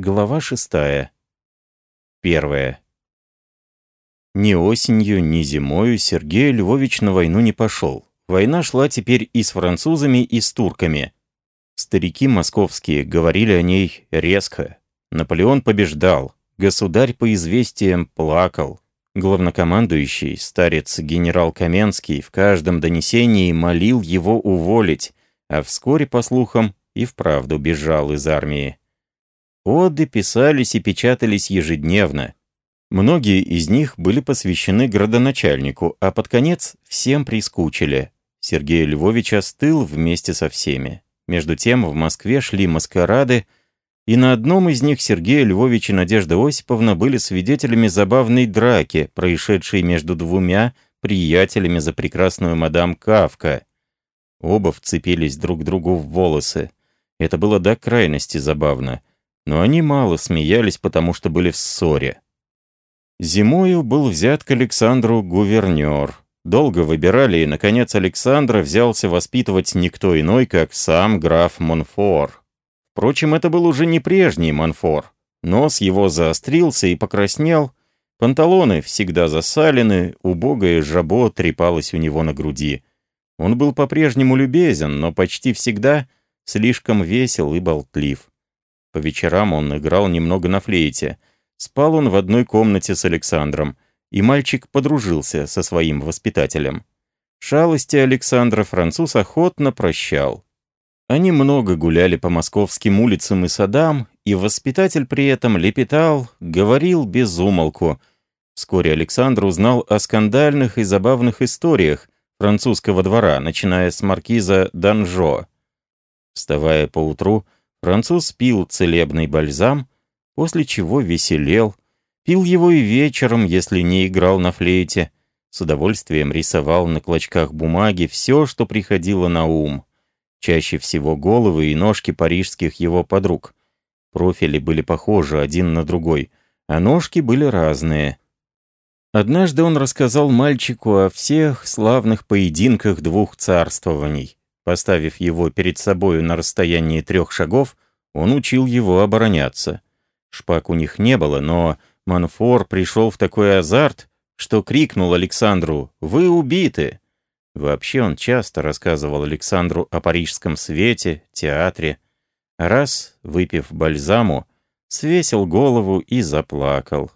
Глава шестая. Первая. Ни осенью, ни зимою Сергей Львович на войну не пошел. Война шла теперь и с французами, и с турками. Старики московские говорили о ней резко. Наполеон побеждал. Государь по известиям плакал. Главнокомандующий, старец генерал Каменский, в каждом донесении молил его уволить, а вскоре, по слухам, и вправду бежал из армии. Оды писались и печатались ежедневно. Многие из них были посвящены градоначальнику, а под конец всем прискучили. Сергей Львович остыл вместе со всеми. Между тем в Москве шли маскарады, и на одном из них Сергей Львович и Надежда Осиповна были свидетелями забавной драки, происшедшей между двумя приятелями за прекрасную мадам Кавка. Оба вцепились друг другу в волосы. Это было до крайности забавно но они мало смеялись, потому что были в ссоре. Зимою был взят к Александру гувернер. Долго выбирали, и, наконец, Александра взялся воспитывать никто иной, как сам граф Монфор. Впрочем, это был уже не прежний Монфор. Нос его заострился и покраснел, панталоны всегда засалены, убогое жабо трепалось у него на груди. Он был по-прежнему любезен, но почти всегда слишком весел и болтлив. По вечерам он играл немного на флейте. Спал он в одной комнате с Александром, и мальчик подружился со своим воспитателем. Шалости Александра француз охотно прощал. Они много гуляли по московским улицам и садам, и воспитатель при этом лепетал, говорил без умолку. Вскоре Александр узнал о скандальных и забавных историях французского двора, начиная с маркиза Данжо. Вставая поутру, Француз пил целебный бальзам, после чего веселел, пил его и вечером, если не играл на флейте, с удовольствием рисовал на клочках бумаги все, что приходило на ум. Чаще всего головы и ножки парижских его подруг. Профили были похожи один на другой, а ножки были разные. Однажды он рассказал мальчику о всех славных поединках двух царствований. Поставив его перед собою на расстоянии трех шагов, он учил его обороняться. Шпаг у них не было, но Манфор пришел в такой азарт, что крикнул Александру «Вы убиты!». Вообще он часто рассказывал Александру о парижском свете, театре. Раз, выпив бальзаму, свесил голову и заплакал.